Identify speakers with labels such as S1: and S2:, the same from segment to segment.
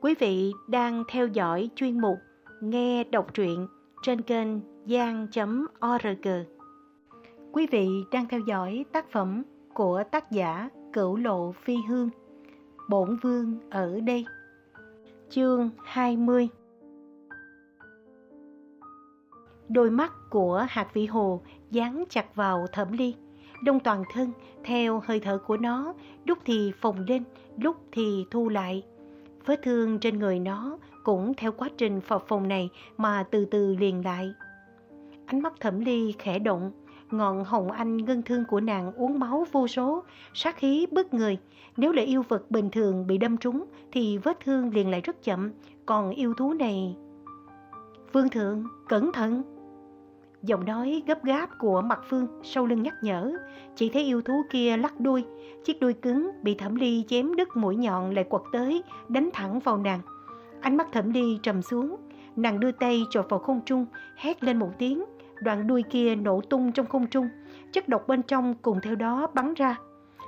S1: Quý vị đang theo dõi chuyên mục Nghe đọc truyện trên kênh gian.org. Quý vị đang theo dõi tác phẩm của tác giả Cửu Lộ Phi Hương, Bổn Vương ở đây. Chương 20 Đôi mắt của hạt Vị hồ dán chặt vào thẩm ly, đông toàn thân theo hơi thở của nó, lúc thì phồng lên, lúc thì thu lại. Vết thương trên người nó cũng theo quá trình phập phồng này mà từ từ liền lại. Ánh mắt thẩm ly khẽ động, ngọn hồng anh ngân thương của nàng uống máu vô số, sát khí bức người. Nếu là yêu vật bình thường bị đâm trúng thì vết thương liền lại rất chậm, còn yêu thú này... Vương thượng, cẩn thận! Giọng nói gấp gáp của mặt phương sau lưng nhắc nhở, chỉ thấy yêu thú kia lắc đuôi, chiếc đuôi cứng bị thẩm ly chém đứt mũi nhọn lại quật tới, đánh thẳng vào nàng. Ánh mắt thẩm ly trầm xuống, nàng đưa tay chộp vào không trung, hét lên một tiếng, đoạn đuôi kia nổ tung trong không trung, chất độc bên trong cùng theo đó bắn ra.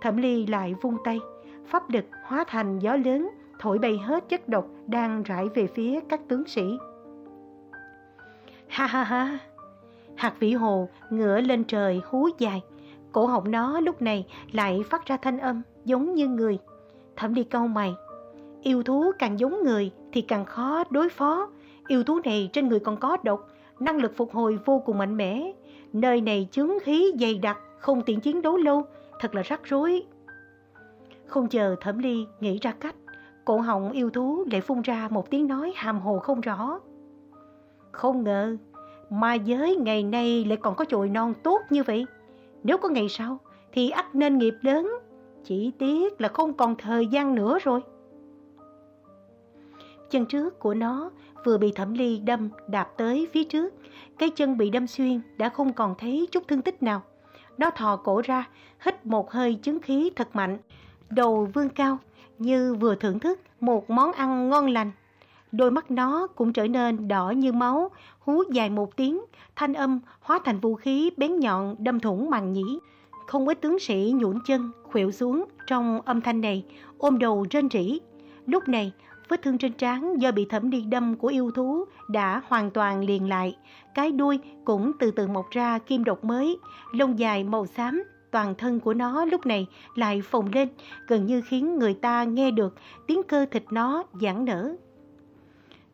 S1: Thẩm ly lại vung tay, pháp lực hóa thành gió lớn, thổi bay hết chất độc đang rải về phía các tướng sĩ. Ha ha ha! Hạt vĩ hồ ngửa lên trời hú dài, cổ họng nó lúc này lại phát ra thanh âm giống như người. Thẩm đi câu mày, yêu thú càng giống người thì càng khó đối phó. Yêu thú này trên người còn có độc, năng lực phục hồi vô cùng mạnh mẽ. Nơi này chứng khí dày đặc, không tiện chiến đấu lâu, thật là rắc rối. Không chờ thẩm ly nghĩ ra cách, cổ họng yêu thú lại phun ra một tiếng nói hàm hồ không rõ. Không ngờ, ma giới ngày nay lại còn có chồi non tốt như vậy. Nếu có ngày sau thì ắt nên nghiệp lớn, chỉ tiếc là không còn thời gian nữa rồi. Chân trước của nó vừa bị thẩm ly đâm đạp tới phía trước, cái chân bị đâm xuyên đã không còn thấy chút thương tích nào. Nó thò cổ ra, hít một hơi chứng khí thật mạnh, đầu vương cao như vừa thưởng thức một món ăn ngon lành. Đôi mắt nó cũng trở nên đỏ như máu, hú dài một tiếng, thanh âm hóa thành vũ khí bén nhọn đâm thủng màng nhĩ. Không ít tướng sĩ nhũn chân, khuỵu xuống trong âm thanh này, ôm đầu rên rỉ. Lúc này, vết thương trên trán do bị thẩm đi đâm của yêu thú đã hoàn toàn liền lại. Cái đuôi cũng từ từ mọc ra kim độc mới, lông dài màu xám, toàn thân của nó lúc này lại phồng lên, gần như khiến người ta nghe được tiếng cơ thịt nó giãn nở.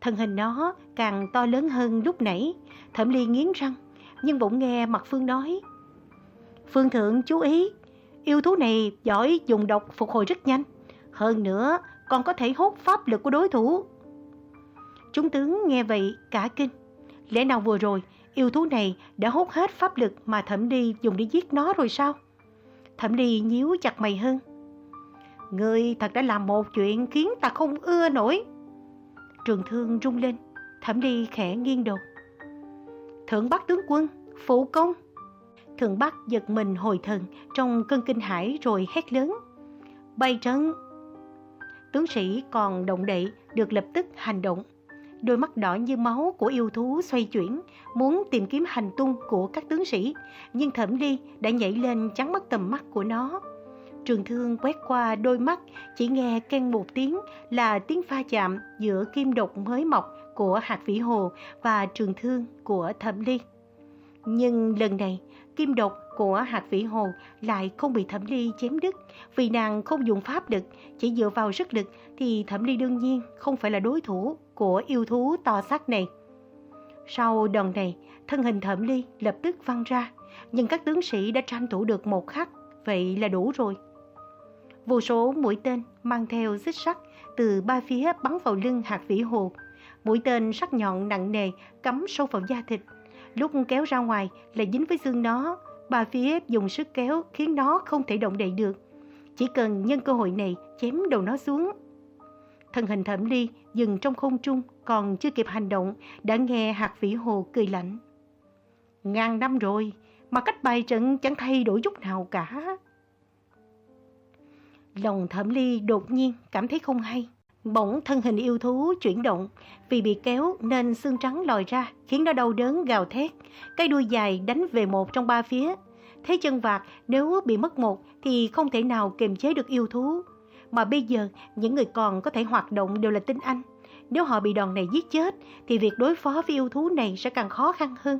S1: Thân hình nó càng to lớn hơn lúc nãy, thẩm ly nghiến răng, nhưng bỗng nghe mặt Phương nói. Phương thượng chú ý, yêu thú này giỏi dùng độc phục hồi rất nhanh. Hơn nữa, còn có thể hút pháp lực của đối thủ. Chúng tướng nghe vậy cả kinh. Lẽ nào vừa rồi, yêu thú này đã hút hết pháp lực mà thẩm ly dùng để giết nó rồi sao? Thẩm ly nhíu chặt mày hơn. Ngươi thật đã làm một chuyện khiến ta không ưa nổi. Trường thương rung lên, thẩm ly khẽ nghiêng đầu. Thượng Bắc tướng quân, phụ công. Thượng Bắc giật mình hồi thần trong cơn kinh hãi rồi hét lớn. Bay trấn! Tướng sĩ còn động đậy được lập tức hành động. Đôi mắt đỏ như máu của yêu thú xoay chuyển, muốn tìm kiếm hành tung của các tướng sĩ, nhưng thẩm ly đã nhảy lên chắn mất tầm mắt của nó. Trường thương quét qua đôi mắt, chỉ nghe keng một tiếng là tiếng pha chạm giữa kim độc mới mọc của hạt vĩ hồ và trường thương của thẩm ly. Nhưng lần này, kim độc của hạt vĩ hồ lại không bị thẩm ly chém đứt vì nàng không dùng pháp lực, chỉ dựa vào sức lực thì thẩm ly đương nhiên không phải là đối thủ của yêu thú to xác này. Sau đòn này, thân hình thẩm ly lập tức văng ra, nhưng các tướng sĩ đã tranh thủ được một khắc, vậy là đủ rồi. Vô số mũi tên mang theo xích sắt từ ba phía bắn vào lưng hạt vĩ hồ. Mũi tên sắc nhọn nặng nề cắm sâu vào da thịt. Lúc kéo ra ngoài lại dính với xương nó. Ba phía dùng sức kéo khiến nó không thể động đậy được. Chỉ cần nhân cơ hội này chém đầu nó xuống. Thân hình thẩm ly dừng trong không trung còn chưa kịp hành động đã nghe hạt vĩ hồ cười lạnh. Ngàn năm rồi mà cách bài trận chẳng thay đổi chút nào cả. Lòng thẩm ly đột nhiên cảm thấy không hay. Bỗng thân hình yêu thú chuyển động, vì bị kéo nên xương trắng lòi ra, khiến nó đau đớn gào thét. Cái đuôi dài đánh về một trong ba phía. Thế chân vạc nếu bị mất một thì không thể nào kiềm chế được yêu thú. mà bây giờ những người còn có thể hoạt động đều là tinh anh. Nếu họ bị đòn này giết chết thì việc đối phó với yêu thú này sẽ càng khó khăn hơn.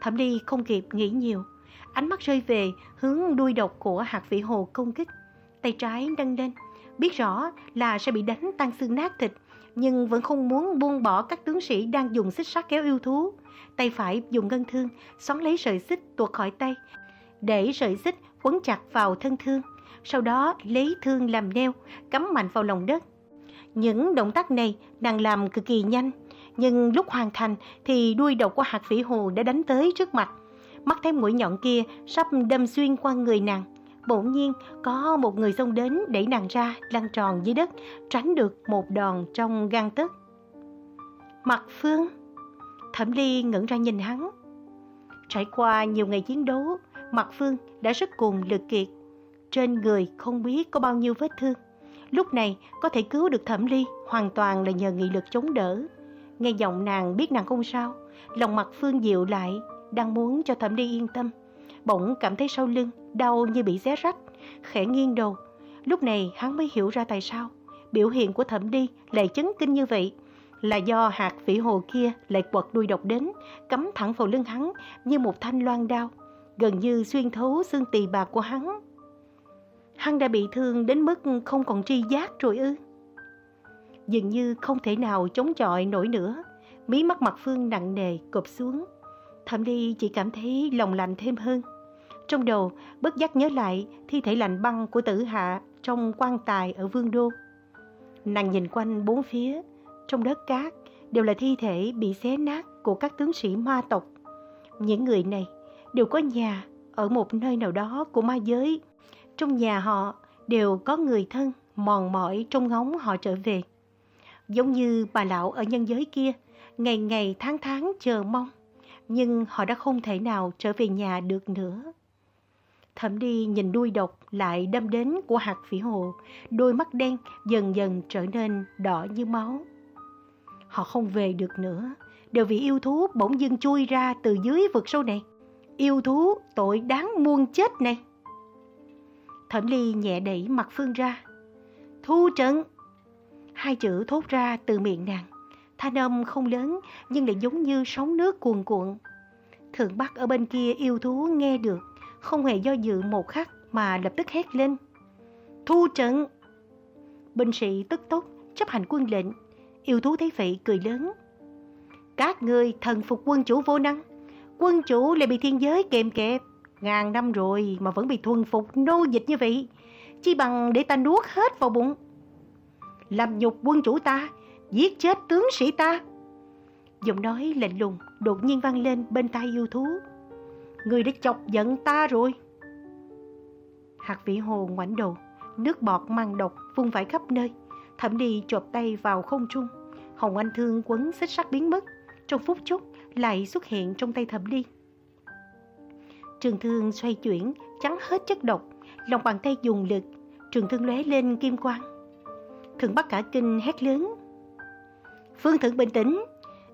S1: Thẩm Ly không kịp nghĩ nhiều, ánh mắt rơi về hướng đuôi độc của hạt vĩ hồ công kích. Tay trái nâng lên, biết rõ là sẽ bị đánh tan xương nát thịt, nhưng vẫn không muốn buông bỏ các tướng sĩ đang dùng xích sắt kéo yêu thú. Tay phải dùng ngân thương, xoắn lấy sợi xích tuột khỏi tay, để sợi xích quấn chặt vào thân thương, sau đó lấy thương làm neo, cắm mạnh vào lòng đất. Những động tác này nàng làm cực kỳ nhanh, nhưng lúc hoàn thành thì đuôi độc của hạt phỉ hồ đã đánh tới trước mặt. Mắt thấy mũi nhọn kia sắp đâm xuyên qua người nàng. Bỗng nhiên có một người xông đến đẩy nàng ra lăn tròn dưới đất, tránh được một đòn trong gan tức. Mặt Phương Thẩm Ly ngẩng ra nhìn hắn. Trải qua nhiều ngày chiến đấu, Mặt Phương đã rất cùng lực kiệt. Trên người không biết có bao nhiêu vết thương. Lúc này có thể cứu được Thẩm Ly hoàn toàn là nhờ nghị lực chống đỡ. Nghe giọng nàng biết nàng không sao, lòng Mặt Phương dịu lại, đang muốn cho Thẩm Ly yên tâm. Bỗng cảm thấy sau lưng đau như bị xé rách, khẽ nghiêng đầu. Lúc này hắn mới hiểu ra tại sao biểu hiện của Thẩm đi lại chấn kinh như vậy là do hạt vĩ hồ kia lại quật đuôi độc đến, cắm thẳng vào lưng hắn như một thanh loan đao, gần như xuyên thấu xương tỳ bạc của hắn. Hắn đã bị thương đến mức không còn tri giác rồi ư. Dường như không thể nào chống chọi nổi nữa, mí mắt mặt Phương nặng nề cụp xuống. Thẩm đi chỉ cảm thấy lòng lạnh thêm hơn. Trong đầu, bất giác nhớ lại thi thể lạnh băng của tử hạ trong quan tài ở Vương Đô. Nàng nhìn quanh bốn phía, trong đất cát đều là thi thể bị xé nát của các tướng sĩ ma tộc. Những người này đều có nhà ở một nơi nào đó của ma giới. Trong nhà họ đều có người thân mòn mỏi trong ngóng họ trở về. Giống như bà lão ở nhân giới kia, ngày ngày tháng tháng chờ mong, nhưng họ đã không thể nào trở về nhà được nữa. Thẩm đi nhìn đuôi độc lại đâm đến của hạt phỉ hồ, đôi mắt đen dần dần trở nên đỏ như máu. Họ không về được nữa, đều vì yêu thú bỗng dưng chui ra từ dưới vực sâu này. Yêu thú tội đáng muôn chết này. Thẩm Ly nhẹ đẩy mặt Phương ra. Thu trận! Hai chữ thốt ra từ miệng nàng. Thanh âm không lớn nhưng lại giống như sóng nước cuồn cuộn. Thượng Bắc ở bên kia yêu thú nghe được, không hề do dự một khắc mà lập tức hét lên. Thu trận! Binh sĩ tức tốc chấp hành quân lệnh. Yêu thú thấy vậy cười lớn. Các người thần phục quân chủ vô năng. Quân chủ lại bị thiên giới kèm kẹp. Ngàn năm rồi mà vẫn bị thuần phục nô dịch như vậy. Chỉ bằng để ta nuốt hết vào bụng. Làm nhục quân chủ ta, giết chết tướng sĩ ta. Giọng nói lạnh lùng đột nhiên vang lên bên tai yêu thú. Người đã chọc giận ta rồi. Hạt vĩ hồ ngoảnh đầu, nước bọt mang độc vung vãi khắp nơi. Thẩm đi chộp tay vào không trung. Hồng Anh Thương quấn xích sắt biến mất. Trong phút chốc lại xuất hiện trong tay thẩm đi. Trường thương xoay chuyển, chắn hết chất độc, lòng bàn tay dùng lực, trường thương lóe lên kim quang. Thường bắt cả kinh hét lớn. Phương thượng bình tĩnh,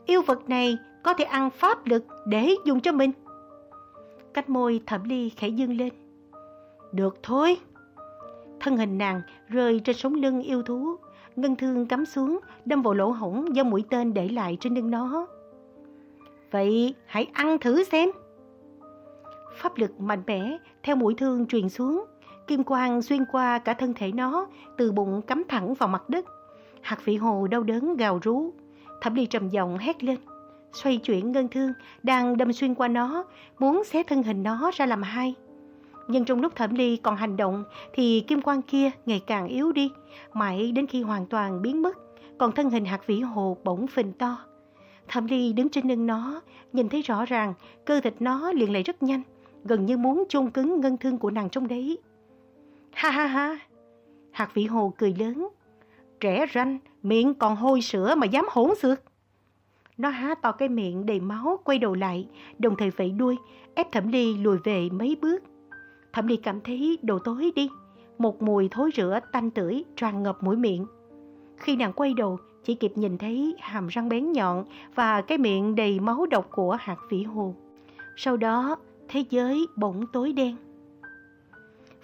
S1: yêu vật này có thể ăn pháp lực để dùng cho mình. Cách môi thẩm ly khẽ dương lên. Được thôi. Thân hình nàng rơi trên sống lưng yêu thú, ngân thương cắm xuống, đâm vào lỗ hổng do mũi tên để lại trên lưng nó. Vậy hãy ăn thử xem. Pháp lực mạnh mẽ theo mũi thương truyền xuống, kim quang xuyên qua cả thân thể nó, từ bụng cắm thẳng vào mặt đất. Hạt vị hồ đau đớn gào rú, thẩm ly trầm giọng hét lên. Xoay chuyển ngân thương, đang đâm xuyên qua nó, muốn xé thân hình nó ra làm hai. Nhưng trong lúc thẩm ly còn hành động thì kim quang kia ngày càng yếu đi, mãi đến khi hoàn toàn biến mất, còn thân hình hạt vĩ hồ bỗng phình to. Thẩm ly đứng trên lưng nó, nhìn thấy rõ ràng cơ thịt nó liền lại rất nhanh, gần như muốn chôn cứng ngân thương của nàng trong đấy. Ha ha ha! Hạt vĩ hồ cười lớn. Trẻ ranh, miệng còn hôi sữa mà dám hỗn xược. Nó há to cái miệng đầy máu quay đầu lại, đồng thời vẫy đuôi, ép thẩm ly lùi về mấy bước. Thẩm ly cảm thấy đồ tối đi, một mùi thối rữa tanh tưởi tràn ngập mũi miệng. Khi nàng quay đầu, chỉ kịp nhìn thấy hàm răng bén nhọn và cái miệng đầy máu độc của hạt vĩ hồ. Sau đó, thế giới bỗng tối đen.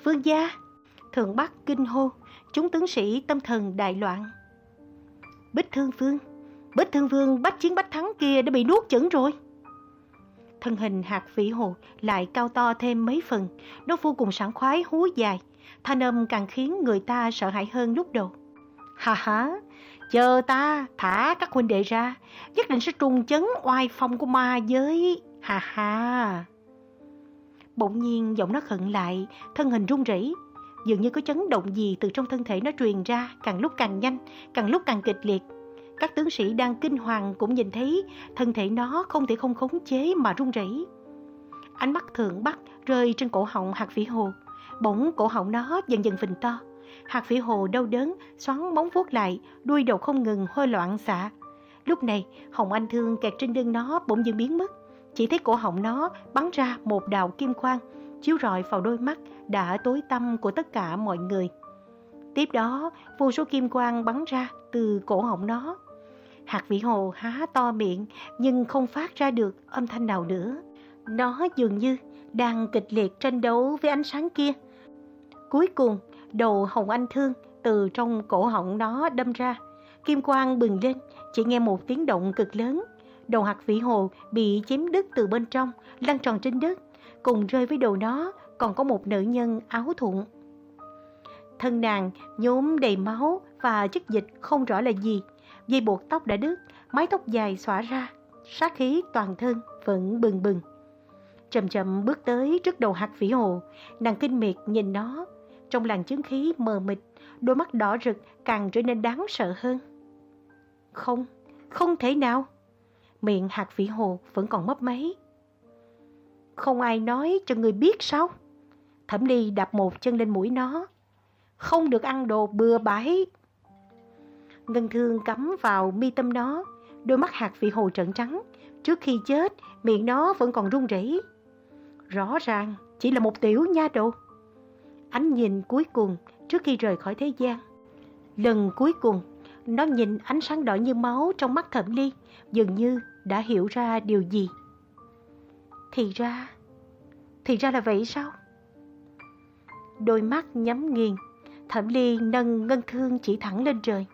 S1: Phương gia, Thượng Bắc kinh hô, chúng tướng sĩ tâm thần đại loạn. Bích Thương Vương, Bích Thương Vương bách chiến bách thắng kia đã bị nuốt chửng rồi. Thân hình hạt vĩ hồ lại cao to thêm mấy phần, nó vô cùng sảng khoái hú dài, thanh âm càng khiến người ta sợ hãi hơn lúc đầu. Hà hà, chờ ta thả các huynh đệ ra, nhất định sẽ trùng chấn oai phong của ma giới. Hà hà. Bỗng nhiên giọng nó khẩn lại, thân hình run rẩy, dường như có chấn động gì từ trong thân thể nó truyền ra, càng lúc càng nhanh, càng lúc càng kịch liệt. Các tướng sĩ đang kinh hoàng cũng nhìn thấy thân thể nó không thể không khống chế mà run rẩy. Ánh mắt thượng bắc rơi trên cổ họng hạt phỉ hồ, bỗng cổ họng nó dần dần phình to. Hạt phỉ hồ đau đớn, xoắn móng vuốt lại, đuôi đầu không ngừng hơi loạn xạ. Lúc này, Hồng Anh Thương kẹt trên lưng nó bỗng dưng biến mất. Chỉ thấy cổ họng nó bắn ra một đạo kim quang, chiếu rọi vào đôi mắt đã tối tăm của tất cả mọi người. Tiếp đó, vô số kim quang bắn ra từ cổ họng nó. Hạt vĩ hồ há to miệng nhưng không phát ra được âm thanh nào nữa. Nó dường như đang kịch liệt tranh đấu với ánh sáng kia. Cuối cùng, đầu hồng anh thương từ trong cổ họng nó đâm ra. Kim quang bừng lên, chỉ nghe một tiếng động cực lớn. Đầu hạt vĩ hồ bị chém đứt từ bên trong, lăn tròn trên đất. Cùng rơi với đầu nó còn có một nữ nhân áo thụng. Thân nàng nhốm đầy máu và chất dịch không rõ là gì. Dây buộc tóc đã đứt, mái tóc dài xõa ra, sát khí toàn thân vẫn bừng bừng. Chậm chậm bước tới trước đầu hạt vĩ hồ, nàng kinh miệt nhìn nó. Trong làn chứng khí mờ mịt, đôi mắt đỏ rực càng trở nên đáng sợ hơn. Không, không thể nào. Miệng hạt vĩ hồ vẫn còn mấp máy. Không ai nói cho người biết sao? Thẩm Ly đạp một chân lên mũi nó. Không được ăn đồ bừa bãi. Ngân thương cắm vào mi tâm nó, đôi mắt hạt vị hồ trận trắng. Trước khi chết, miệng nó vẫn còn run rẩy. Rõ ràng, chỉ là một tiểu nha đầu. Ánh nhìn cuối cùng trước khi rời khỏi thế gian. Lần cuối cùng, nó nhìn ánh sáng đỏ như máu trong mắt thẩm ly, dường như đã hiểu ra điều gì. Thì ra, thì ra là vậy sao? Đôi mắt nhắm nghiền, thẩm ly nâng ngân thương chỉ thẳng lên trời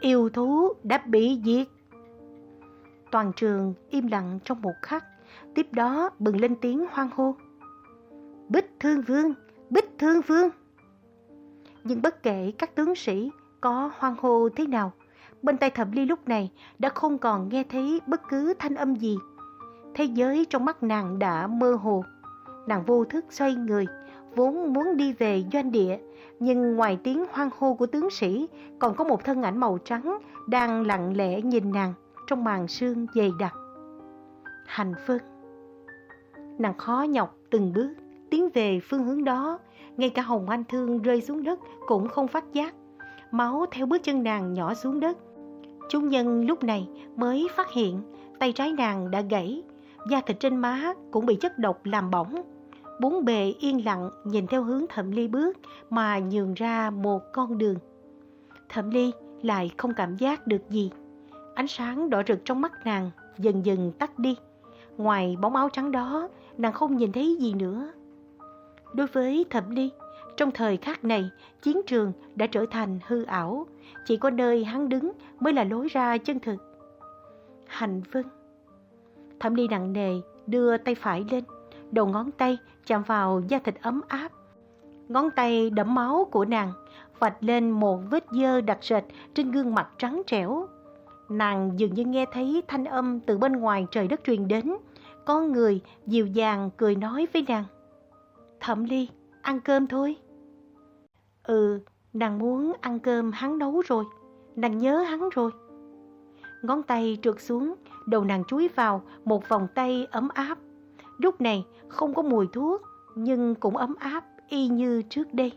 S1: yêu thú đã bị diệt. Toàn trường im lặng trong một khắc, tiếp đó bừng lên tiếng hoang hô. Bích Thương Vương, Bích Thương Vương. Nhưng bất kể các tướng sĩ có hoang hô thế nào, bên tay thẩm ly lúc này đã không còn nghe thấy bất cứ thanh âm gì. Thế giới trong mắt nàng đã mơ hồ. Nàng vô thức xoay người, vốn muốn đi về doanh địa, nhưng ngoài tiếng hoang hô của tướng sĩ, còn có một thân ảnh màu trắng đang lặng lẽ nhìn nàng trong màn sương dày đặc. Hành phân Nàng khó nhọc từng bước, tiến về phương hướng đó, ngay cả Hồng Anh Thương rơi xuống đất cũng không phát giác. Máu theo bước chân nàng nhỏ xuống đất. Chúng nhân lúc này mới phát hiện tay trái nàng đã gãy, da thịt trên má cũng bị chất độc làm bỏng Bốn bề yên lặng nhìn theo hướng thẩm ly bước mà nhường ra một con đường. Thẩm ly lại không cảm giác được gì. Ánh sáng đỏ rực trong mắt nàng dần dần tắt đi. Ngoài bóng áo trắng đó, nàng không nhìn thấy gì nữa. Đối với thẩm ly, trong thời khắc này, chiến trường đã trở thành hư ảo. Chỉ có nơi hắn đứng mới là lối ra chân thực. Hành vân. Thẩm ly nặng nề đưa tay phải lên đầu ngón tay chạm vào da thịt ấm áp. Ngón tay đẫm máu của nàng vạch lên một vết dơ đặc sệt trên gương mặt trắng trẻo. Nàng dường như nghe thấy thanh âm từ bên ngoài trời đất truyền đến. Có người dịu dàng cười nói với nàng. Thẩm ly, ăn cơm thôi. Ừ, nàng muốn ăn cơm hắn nấu rồi. Nàng nhớ hắn rồi. Ngón tay trượt xuống, đầu nàng chúi vào một vòng tay ấm áp. Lúc này không có mùi thuốc nhưng cũng ấm áp y như trước đây.